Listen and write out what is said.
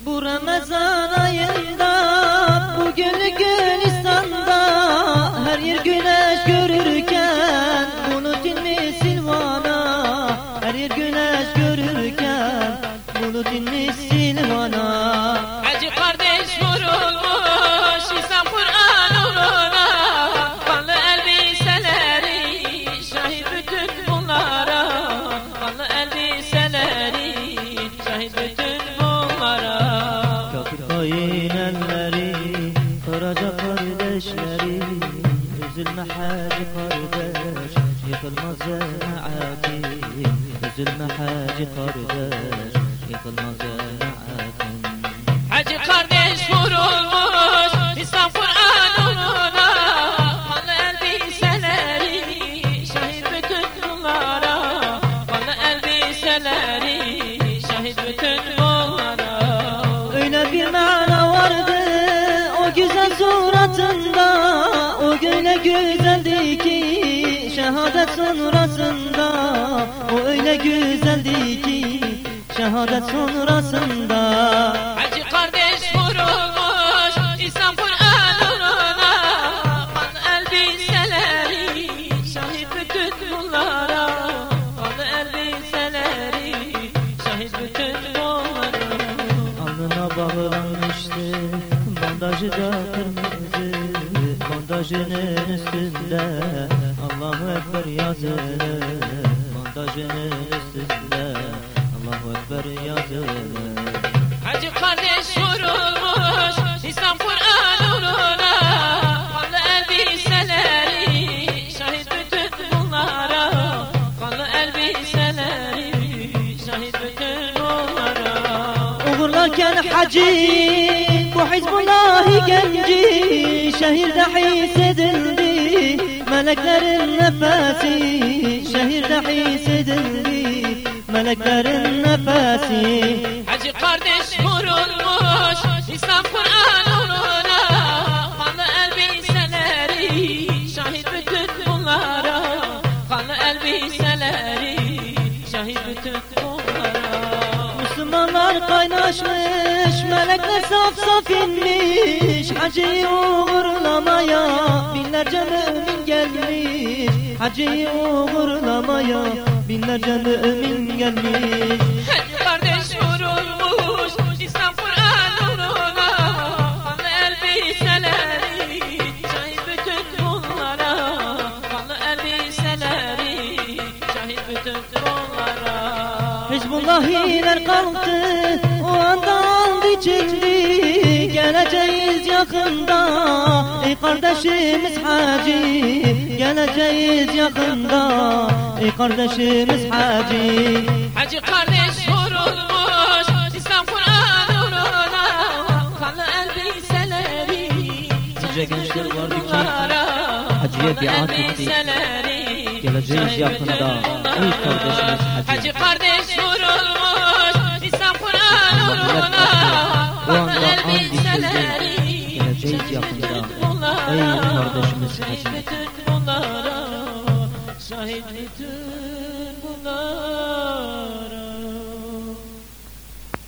Bu Ramazan Kıracak kardeşleri Üzülme hacı kardeş Yıkılmaz cemaati Üzülme hacı kardeş Yıkılmaz cemaatin Hacı kardeş vurulmuş güzeldi ki şehadet sonrasında. O öyle güzeldi ki şehadet sonrasında. Hacı kardeş vurulmuş İslam Kur'an uğruna. Kanlı elbiseleri Şahit bütün bunlara Kanlı elbiseleri Şahit bütün bunlara Alnına bağlanmıştı bandajı da kırmızı Bandajının üstünde. Allahu Ekber yazılı Bandajının üstünde. Allahu Ekber yazılı Hacı kardeş vurulmuş İslam Kur'an uğruna. Kanlı elbiseleri Şahit bütün bunlara. Kanlı elbiseleri Şahit bütün bunlara. Uğurlarken hacı bu Hizbullahi genci Şehirde hissedildi meleklerin nefesi Şehirde hissedildi meleklerin nefesi. Hacı kardeş vurulmuş İslam Kur'an uğruna. Kanlı elbiseleri Şahit bütün bunlara. Kanlı elbiseleri Şahit bütün bunlara Müslümanlar kaynaşmış melekler saf saf inmiş. Hacı'yı uğurlamaya binlerce mümin gelmiş. Hacı'yı uğurlamaya binlerce mümin gelmiş. Kardeş vurulmuş İslam Kur'an uğruna. Kanlı Şahit bütün bunlara Kanlı elbiseleri Şahit bütün bunlara Hizbullahiler kalktı o anda aldı çekti Geleceğiz yakında. Ey kardeşimiz hacı Geleceğiz yakında. Ey kardeşimiz hacı. Hacı kardeş vurulmuş İslam Kur'an uğruna. Kanlı elbiseleri Nice gençler vardı ki hacıya biat etti. Geleceğiz yakında, ey kardeşimiz hacı. Hacı kardeş Kur'an uğruna O anda and elbiseleri içildi. Geleceğiz yakında, ey kardeşimiz hacı. Şahit bütün bunlara